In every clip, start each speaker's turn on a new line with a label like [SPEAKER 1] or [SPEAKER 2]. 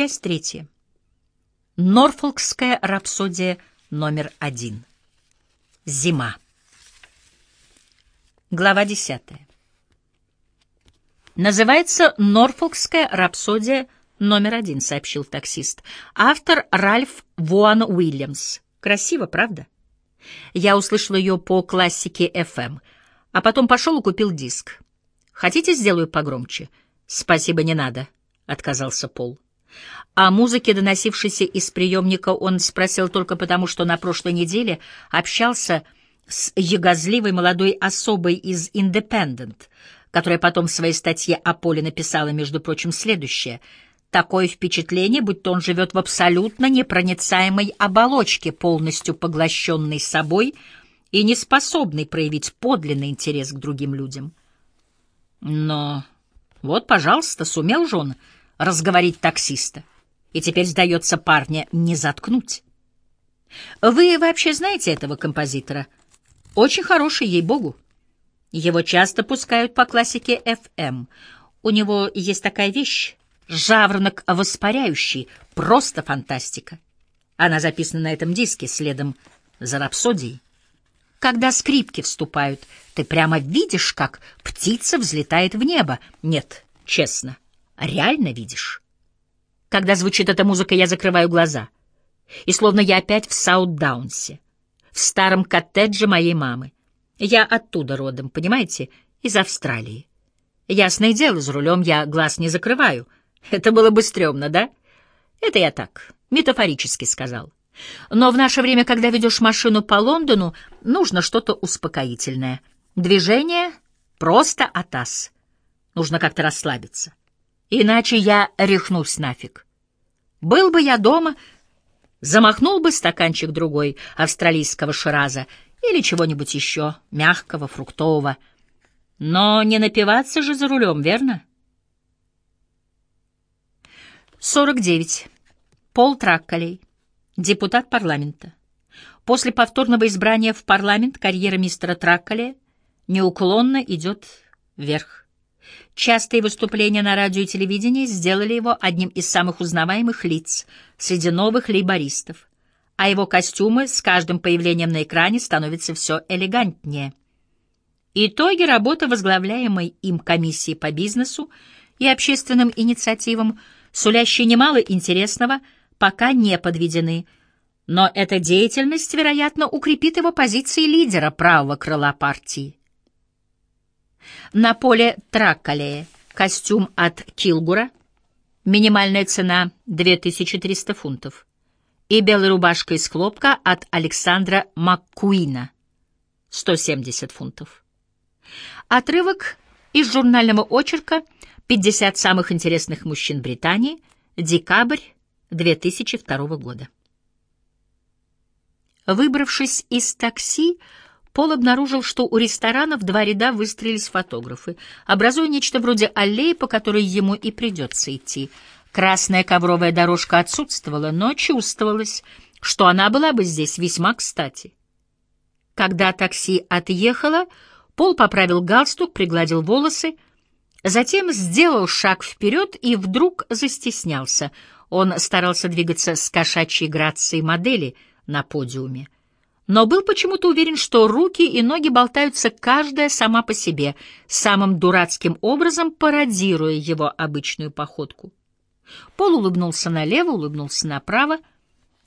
[SPEAKER 1] Часть третья. Норфолкская рапсодия номер один. Зима. Глава десятая. Называется «Норфолкская рапсодия номер один», — сообщил таксист. Автор Ральф Вуан Уильямс. Красиво, правда? Я услышал ее по классике FM, а потом пошел и купил диск. Хотите, сделаю погромче? Спасибо, не надо, — отказался Пол. О музыке, доносившейся из приемника, он спросил только потому, что на прошлой неделе общался с ягозливой молодой особой из «Индепендент», которая потом в своей статье о Поле написала, между прочим, следующее. «Такое впечатление, будто он живет в абсолютно непроницаемой оболочке, полностью поглощенной собой и не способной проявить подлинный интерес к другим людям». Но вот, пожалуйста, сумел же он разговорить таксиста. И теперь, сдается, парня не заткнуть. Вы вообще знаете этого композитора? Очень хороший, ей-богу. Его часто пускают по классике FM. У него есть такая вещь — жаворонок воспаряющий, просто фантастика. Она записана на этом диске следом за рапсодией. Когда скрипки вступают, ты прямо видишь, как птица взлетает в небо. Нет, честно, реально видишь. Когда звучит эта музыка, я закрываю глаза. И словно я опять в Саутдаунсе, в старом коттедже моей мамы. Я оттуда родом, понимаете, из Австралии. Ясное дело, за рулем я глаз не закрываю. Это было бы стрёмно, да? Это я так, метафорически сказал. Но в наше время, когда ведешь машину по Лондону, нужно что-то успокоительное. Движение просто атас. Нужно как-то расслабиться. Иначе я рехнусь нафиг. Был бы я дома, замахнул бы стаканчик другой австралийского шираза или чего-нибудь еще мягкого, фруктового. Но не напиваться же за рулем, верно? 49. Пол Тракколей депутат парламента. После повторного избрания в парламент карьера мистера Тракколя неуклонно идет вверх. Частые выступления на радио и телевидении сделали его одним из самых узнаваемых лиц среди новых лейбористов, а его костюмы с каждым появлением на экране становятся все элегантнее. Итоги работы возглавляемой им комиссии по бизнесу и общественным инициативам, сулящие немало интересного – пока не подведены, но эта деятельность, вероятно, укрепит его позиции лидера правого крыла партии. На поле Траккалея костюм от Килгура, минимальная цена 2300 фунтов, и белая рубашка из хлопка от Александра Маккуина, 170 фунтов. Отрывок из журнального очерка «50 самых интересных мужчин Британии», декабрь 2002 года. Выбравшись из такси, Пол обнаружил, что у ресторана в два ряда выстроились фотографы, образуя нечто вроде аллеи, по которой ему и придется идти. Красная ковровая дорожка отсутствовала, но чувствовалось, что она была бы здесь весьма кстати. Когда такси отъехало, Пол поправил галстук, пригладил волосы, затем сделал шаг вперед и вдруг застеснялся — он старался двигаться с кошачьей грацией модели на подиуме, но был почему-то уверен, что руки и ноги болтаются каждая сама по себе, самым дурацким образом пародируя его обычную походку. Пол улыбнулся налево, улыбнулся направо,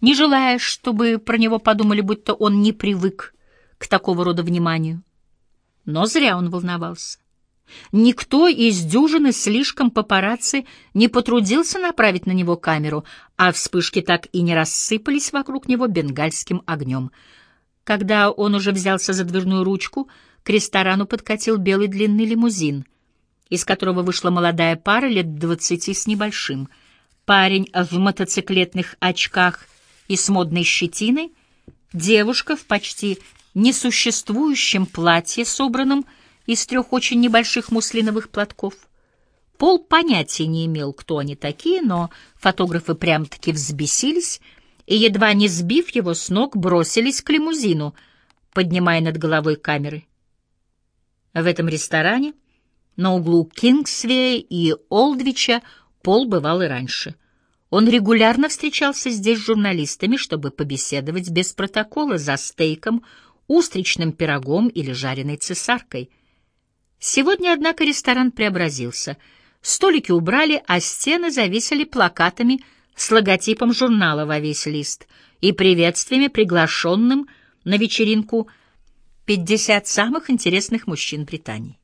[SPEAKER 1] не желая, чтобы про него подумали, будто он не привык к такого рода вниманию. Но зря он волновался. Никто из дюжины слишком папарацци не потрудился направить на него камеру, а вспышки так и не рассыпались вокруг него бенгальским огнем. Когда он уже взялся за дверную ручку, к ресторану подкатил белый длинный лимузин, из которого вышла молодая пара лет двадцати с небольшим. Парень в мотоциклетных очках и с модной щетиной, девушка в почти несуществующем платье, собранном из трех очень небольших муслиновых платков. Пол понятия не имел, кто они такие, но фотографы прям-таки взбесились и, едва не сбив его с ног, бросились к лимузину, поднимая над головой камеры. В этом ресторане на углу Кингсвея и Олдвича Пол бывал и раньше. Он регулярно встречался здесь с журналистами, чтобы побеседовать без протокола за стейком, устричным пирогом или жареной цесаркой. Сегодня, однако, ресторан преобразился. Столики убрали, а стены завесили плакатами с логотипом журнала во весь лист и приветствиями приглашенным на вечеринку 50 самых интересных мужчин Британии.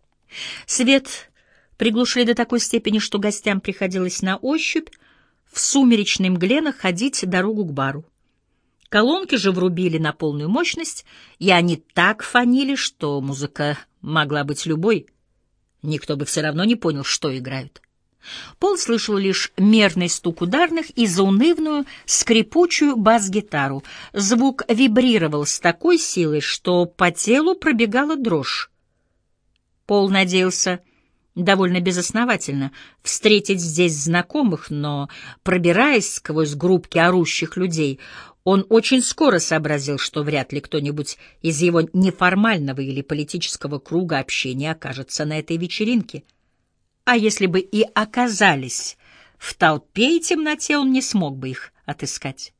[SPEAKER 1] Свет приглушили до такой степени, что гостям приходилось на ощупь в сумеречной мгле находить дорогу к бару. Колонки же врубили на полную мощность, и они так фанили, что музыка могла быть любой. Никто бы все равно не понял, что играют. Пол слышал лишь мерный стук ударных и заунывную, скрипучую бас-гитару. Звук вибрировал с такой силой, что по телу пробегала дрожь. Пол надеялся довольно безосновательно встретить здесь знакомых, но, пробираясь сквозь группки орущих людей, он очень скоро сообразил, что вряд ли кто-нибудь из его неформального или политического круга общения окажется на этой вечеринке. А если бы и оказались в толпе и темноте, он не смог бы их отыскать.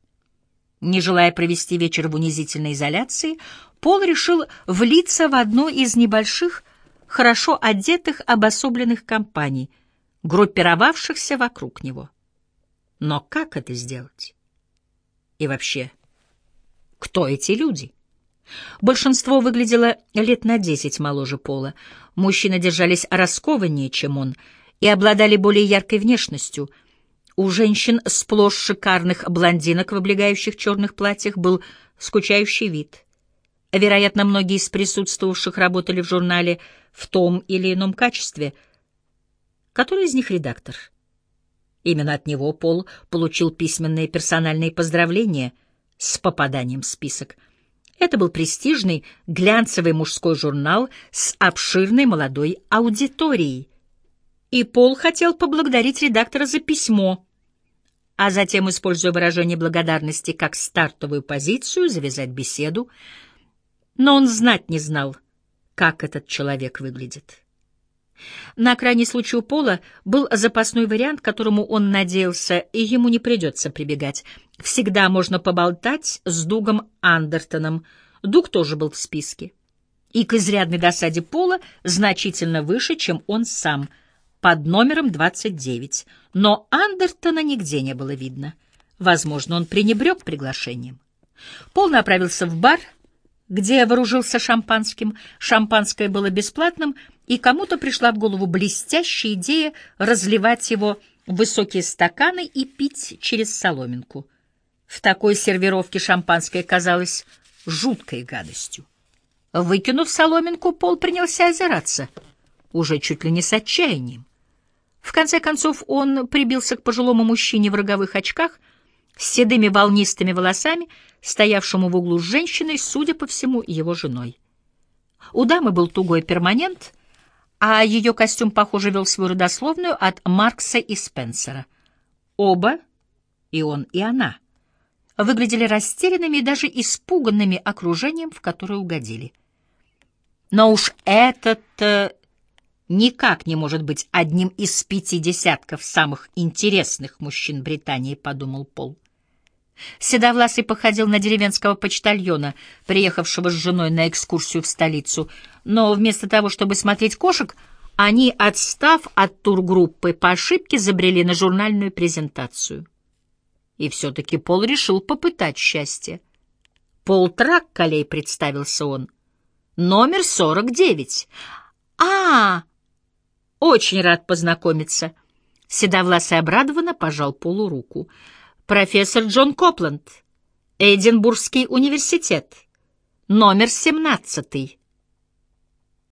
[SPEAKER 1] Не желая провести вечер в унизительной изоляции, Пол решил влиться в одну из небольших хорошо одетых обособленных компаний, группировавшихся вокруг него. Но как это сделать? И вообще, кто эти люди? Большинство выглядело лет на десять моложе Пола. Мужчины держались раскованнее, чем он, и обладали более яркой внешностью. У женщин сплошь шикарных блондинок в облегающих черных платьях был скучающий вид — Вероятно, многие из присутствовавших работали в журнале в том или ином качестве. Который из них редактор? Именно от него Пол получил письменные персональные поздравления с попаданием в список. Это был престижный глянцевый мужской журнал с обширной молодой аудиторией. И Пол хотел поблагодарить редактора за письмо, а затем, используя выражение благодарности как стартовую позицию, завязать беседу — но он знать не знал, как этот человек выглядит. На крайний случай у Пола был запасной вариант, которому он надеялся, и ему не придется прибегать. Всегда можно поболтать с Дугом Андертоном. Дуг тоже был в списке. И к изрядной досаде Пола значительно выше, чем он сам, под номером 29. Но Андертона нигде не было видно. Возможно, он пренебрег приглашением. Пол направился в бар — где вооружился шампанским. Шампанское было бесплатным, и кому-то пришла в голову блестящая идея разливать его в высокие стаканы и пить через соломинку. В такой сервировке шампанское казалось жуткой гадостью. Выкинув соломинку, Пол принялся озираться, уже чуть ли не с отчаянием. В конце концов он прибился к пожилому мужчине в роговых очках с седыми волнистыми волосами, стоявшему в углу с женщиной, судя по всему, его женой. У дамы был тугой перманент, а ее костюм, похоже, вел свою родословную от Маркса и Спенсера. Оба, и он, и она, выглядели растерянными и даже испуганными окружением, в которое угодили. Но уж этот никак не может быть одним из пяти десятков самых интересных мужчин Британии, подумал Пол. Седовласый походил на деревенского почтальона, приехавшего с женой на экскурсию в столицу, но вместо того, чтобы смотреть кошек, они, отстав от тургруппы, по ошибке забрели на журнальную презентацию. И все-таки Пол решил попытать счастье. «Пол Тракколей», — представился он. «Номер сорок девять». «А, очень рад познакомиться». Седовласый обрадованно пожал Полу руку профессор Джон Копланд, Эдинбургский университет, номер 17.